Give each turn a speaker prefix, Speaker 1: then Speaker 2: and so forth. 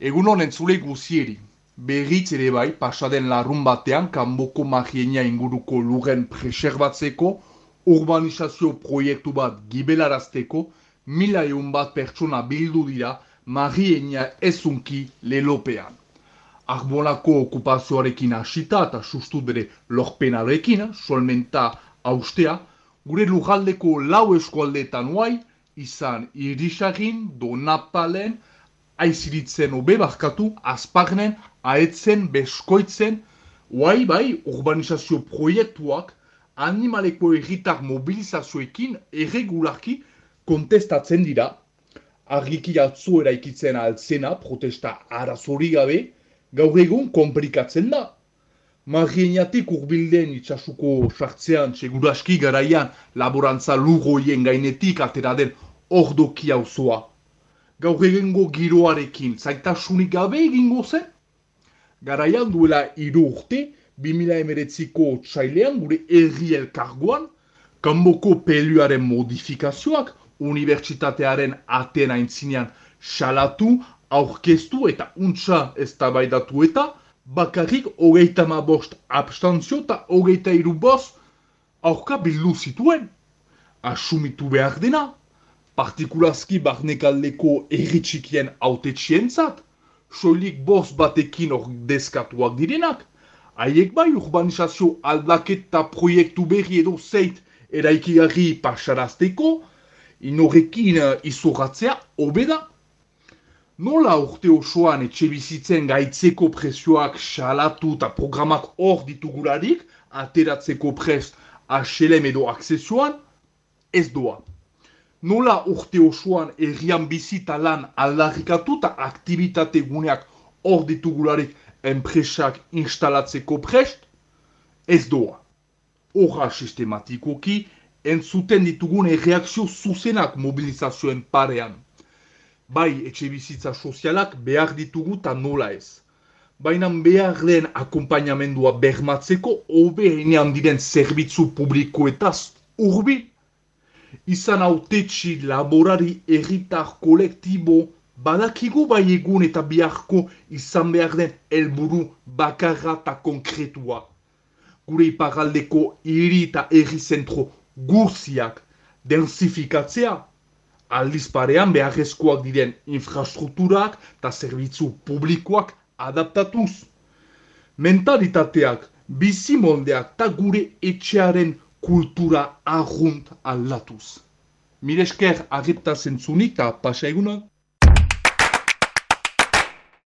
Speaker 1: Egun honen zule guzieri, berriz ere bai, pasaden larrun batean, kanboko magienia inguruko lugen preserbatzeko, urbanizazio proiektu bat gibelarazteko, mila egun bat pertsona bildu dira magienia ezunki lelopean. Arbonako okupazioarekin hasita eta sustut bere lorpenarekin, solmenta austea, gure lujaldeko lau eskualdeetan uai, izan irisagin, donapalen, aiziritzen obe barkatu, azpagnen, aetzen, beskoitzen, uai bai urbanizazio proiektuak animaleko erritar mobilizazioekin erregularki kontestatzen dira. Argiki atzo eraikitzen altzena, protesta arazori gabe, gaur egun komplikatzen da. Marrieniatik urbilden itxasuko sartzean, seguraski garaian laborantza lugoien gainetik atera den ordoki auzoa gaur egingo giroarekin zaitasunik gabe egingo zen? Garaian duela iru urte, 2000 emeretziko txailean gure erri elkargoan, kanboko peluaren modifikazioak, unibertsitatearen aten aintzinean salatu, aurkeztu eta untsa ez tabaidatu eta, bakarrik hogeita ma bost abstantzio eta hogeita iru bost aurka bildu zituen. Asumitu behar dena, partikulazki barnekaldeko erritxikien haute txientzat, soilik bost batekin ordezkatuak direnak, haiek bai urbanizazio aldaketa proiektu berri edo zeit eraikigarri pasarazteko, inorekin uh, izorratzea obeda. Nola urte osoan etxe bizitzen gaitzeko presioak salatu eta programak hor ditugularik, ateratzeko prest HLM edo aksesuan, ez doa nola urte osoan errian bizita lan aldarrikatu eta aktivitate guneak hor ditugularik enpresak instalatzeko prest, ez doa. Horra sistematikoki, entzuten ditugun erreakzio zuzenak mobilizazioen parean. Bai, etxe bizitza sozialak behar ditugu eta nola ez. Baina behar lehen akompainamendua bermatzeko, hobe diren zerbitzu publikoetaz urbi izan autetxi laborari erritar kolektibo badakigu bai egun eta biharko izan behar den helburu bakarra eta konkretua. Gure iparaldeko hiri eta erri zentro gurziak densifikatzea, aldiz parean beharrezkoak diren infrastrukturak eta zerbitzu publikoak adaptatuz. Mentalitateak, bizimoldeak eta gure etxearen kultura arrunt aldatuz. Mire esker agipta zentzunik eta pasa egunak?